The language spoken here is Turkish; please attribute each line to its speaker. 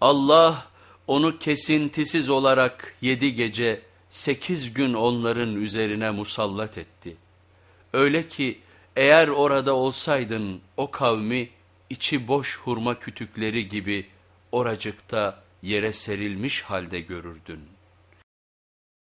Speaker 1: Allah onu kesintisiz olarak yedi gece sekiz gün onların üzerine musallat etti. Öyle ki eğer orada olsaydın o kavmi içi boş hurma kütükleri gibi oracıkta yere serilmiş halde görürdün.''